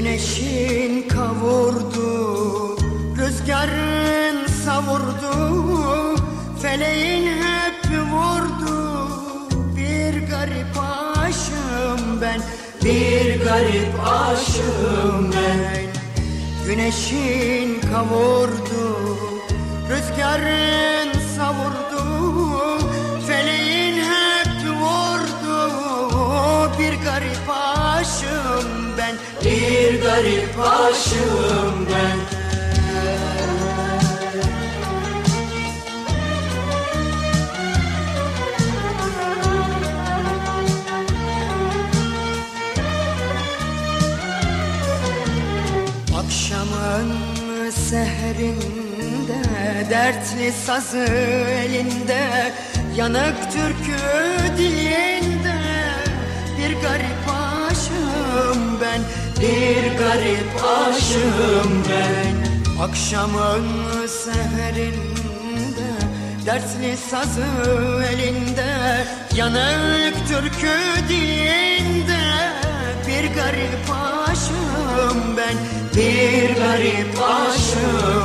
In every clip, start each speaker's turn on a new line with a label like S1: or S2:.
S1: Güneşin kavurdu, rüzgarın savurdu, feleğin hep vurdu. Bir garip aşığım ben, bir garip aşığım ben. Güneşin kavurdu, rüzgarın savurdu. Garip aşığım ben Bir garip aşığım ben. Akşamın seherinde Dertli sazı elinde Yanık türkü dilinde garip aşığım ben. Akşamın seherinde Dertli sazı elinde Yanık türkü dilinde Bir garip aşığım ben. Bir garip aşığım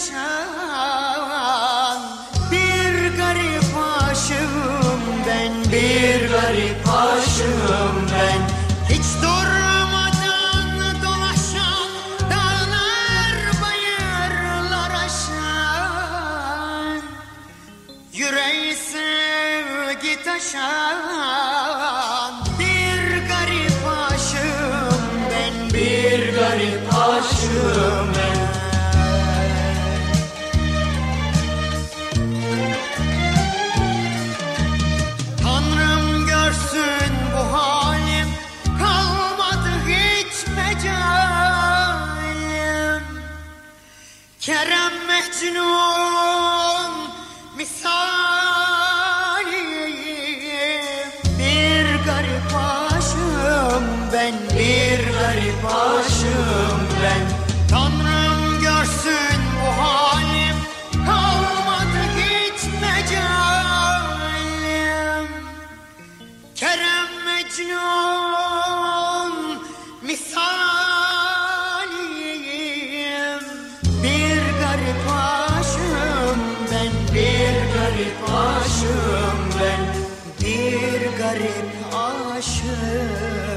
S1: sevgi taşan Bir garip aşığım ben Bir garip aşığım ben. Hiç durmadan dolaşan Dağlar bayırlar aşan Yüreği sevgi taşan Kerem Mecnun misali Bir garip aşığım ben Bir garip aşığım ben. Tanrım görsün bu halim Kalmadı hiç mecalim. Kerem Mecnun garip aşığım ben Bir garip aşığım